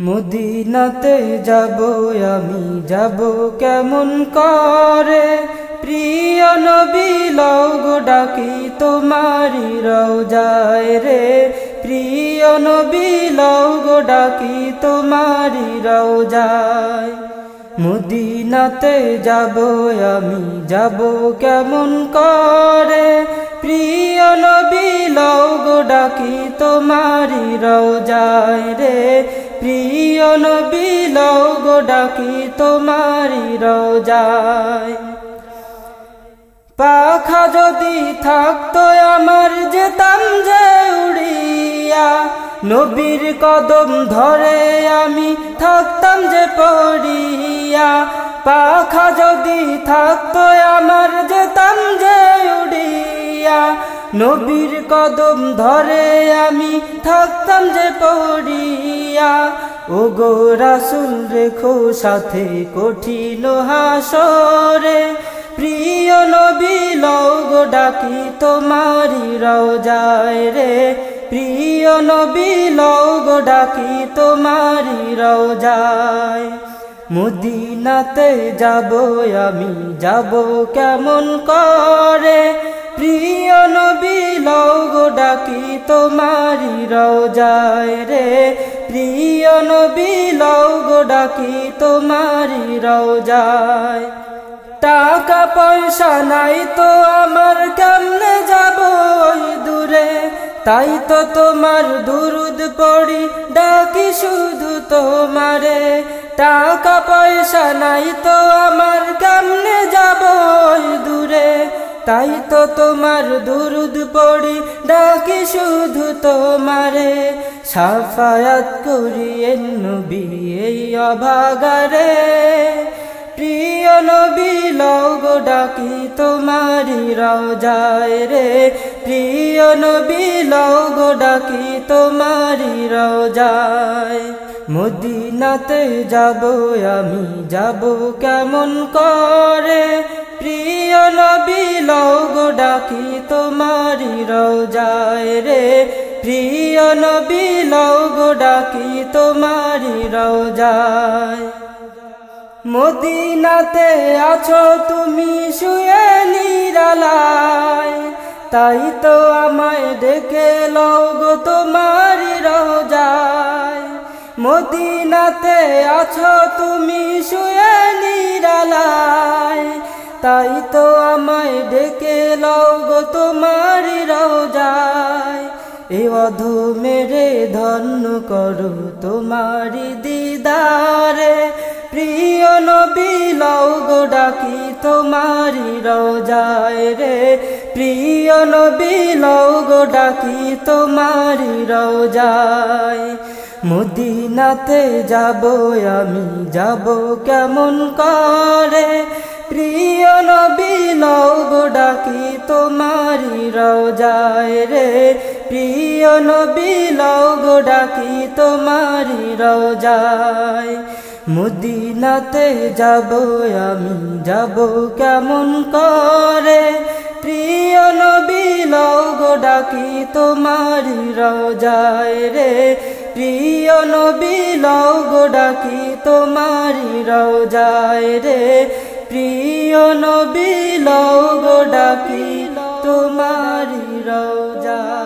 মদিনাতে যাব আমি, যাব কেমন করে? প্রিয় নবী গো ডাকি তোমারি রওজায় রে। প্রিয় নবী গো ডাকি তোমারি রওজায়। মদিনাতে যাব আমি, যাব কেমন করে? প্রিয় নবী গো ডাকি তোমারি রওজায় রে। প্রিয় নবী গো ডাকি তোমারি রোজায়। পাখা যদি থাকতো আমার যেতাম যে উড়িয়া, নবীর কদম ধরে আমি থাকতাম যে পড়িয়া। পাখা যদি থাকতো আমার যেতাম যে নবীর কদম ধরে আমি থাকতাম যে পড়িয়া। ও গো রাসুল, রেখো সাথে কঠিন হাসরে। প্রিয় নবী গো ডাকি তোমারি রওজায় রে। প্রিয় নবী গো ডাকি তোমারি রওজায়। মুদিনাতে যাব আমি, যাব কেমন করে? তোমারি রওজায় রে। প্রিয় নবী গো ডাকি তোমারি রওজায়। টাকা পয়সা নাই তো আমার কেমনে যাব দূরে? তাই তো তোমার দুরুদ পড়ি, ডাকি শুধু তোমারে। টাকা পয়সা নাই তো আমার কেমনে যাব দূরে? তাই তো তোমার দুরুদ পড়ি, ডাকি শুধু তোমারে। সাফায়াত করিয়ে নবী, এই অভাগারে। প্রিয় নবী গো ডাকি তোমারি রওজায় রে। প্রিয় নবী গো ডাকি তোমারি রওজায়। মদিনাতে যাব আমি, যাব কেমন করে? প্রিয় নবী গো ডাকি তোমারি রওজায় রে। প্রিয় নবী গো ডাকি তোমারি রওজায়। মদিনাতে আছো তুমি শুয়ে নিরালায়। তাই তো আমায় ডেকে গো তোমারি রোজায় মদিনাতে আছো তুমি শুয়ে নিরালায়। তাই তো আমায় ডেকে গো তোমারি রোজায় এ অধু মেরে ধন্য করো তোমারি দিদারে। প্রিয় নবী গো ডাকি তোমারি রোজায় রে। প্রিয় নবী গো ডাকি তোমারি রোজায় মুদিনাতে যাব আমি, যাব কেমন করে? প্রিয় নবী গো ডাকি তোমারি রোজায় রে। প্রিয় নবী গো ডাকি তোমারি রোজায় মুদিনাতে যাব আমি, যাব কেমন করে? প্রিয় নবী গো ডাকি তোমারি রোজায় রে। প্রিয় নবী গো ডাকি তোমারি রোজায় রে। প্রিয় নবী গো ডাকি তোমারি রোজায়